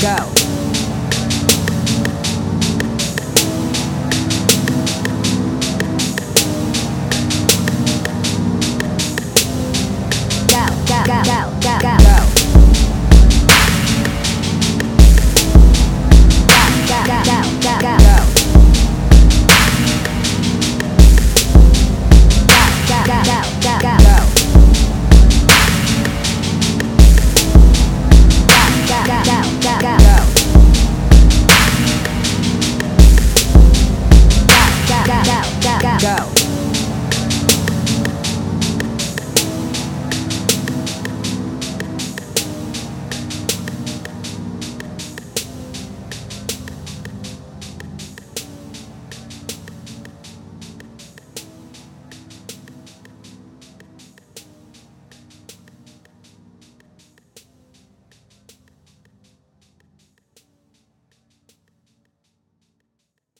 go. go, go, go, go.